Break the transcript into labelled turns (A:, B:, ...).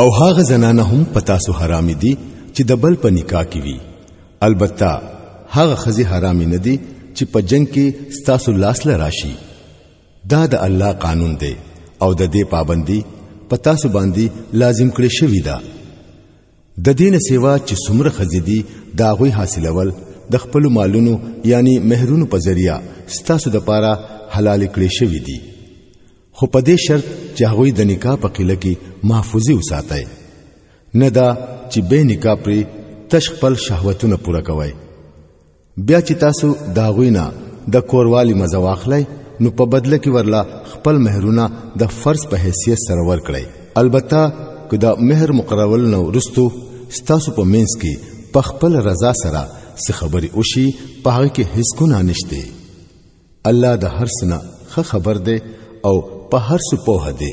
A: او هغه زنانه هم پتا سو حرام دي چې د بل په نکاح کې وي البته هغه خزي حرام نه دي چې په جنگ کې ستاسو لاس لراشي دا د الله قانون دی او د دې پابندي په تاسو باندې لازم کړی شوی دا د دین سیوا چې څومره خزیدي دا غوي حاصلول د خپل مالونو یعنی مہرونو په ذریعہ ستاسو د پاره حلال کړی شوی دی خو په دې شرط چې هغه د نکاح په قله کې محفوظي وساتای نه دا چې به نکاح پرې تش خپل شهوتونه پوره کوي بیا چې تاسو دا غوینه د کوروالی مزه واخلئ نو په بدله کې ورلا خپل مہرونه د فرض په حیثیت سره ورکړي البته که دا مہر مقررول نو رستو ستاسو په مینس کې په خپل رضا سره څه خبري وشي په هغه کې هیڅ ګناه نشته الله د هر څه نه خبر دی او په هر څه پوه دی